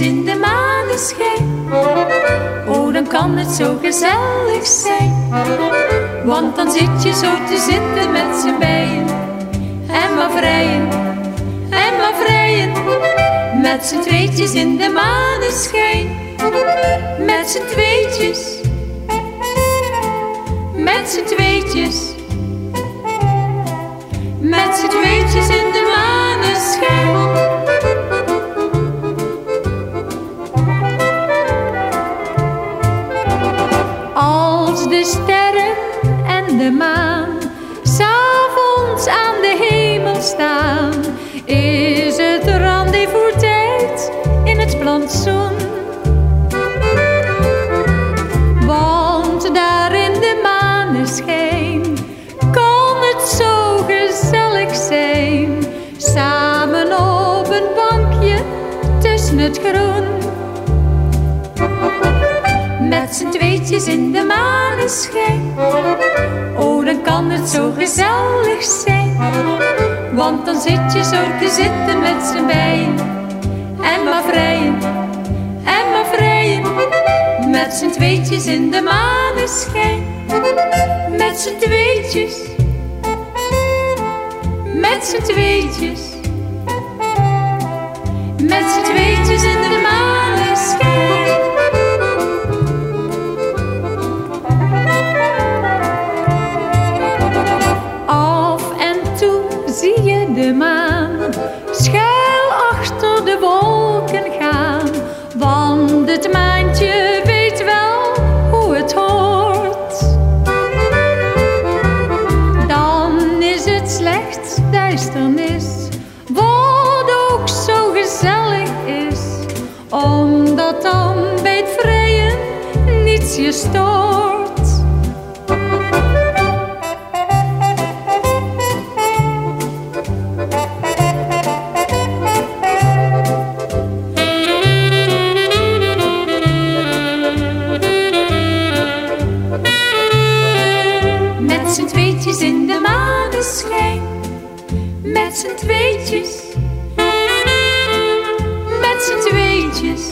in de maneschijn. Oh, dan kan het zo gezellig zijn. Want dan zit je zo te zitten met z'n bijen. En maar vrijen, en maar vrijen. Met z'n tweetjes in de maneschijn. Met z'n tweetjes. Met z'n tweetjes. Met z'n tweetjes in de maneschijn. Als de sterren en de maan s'avonds aan de hemel staan, is het rendezvous tijd in het plantsoen. Want daar in de maneschijn kan het zo gezellig zijn, samen op een bankje tussen het groen. Met z'n tweetjes in de maneschijn. Oh, dan kan het zo gezellig zijn. Want dan zit je zo te zitten met z'n bijen. En maar vrijen, en maar vrijen. Met z'n tweetjes in de maneschijn. Met z'n tweetjes. Met z'n tweetjes. Met z'n tweetjes in de maan schuil achter de wolken gaan. Want het maantje weet wel hoe het hoort. Dan is het slechts duisternis, wat ook zo gezellig is. Omdat dan bij het vrijen niets je stoort. Met z'n tweetjes. Met z'n tweetjes.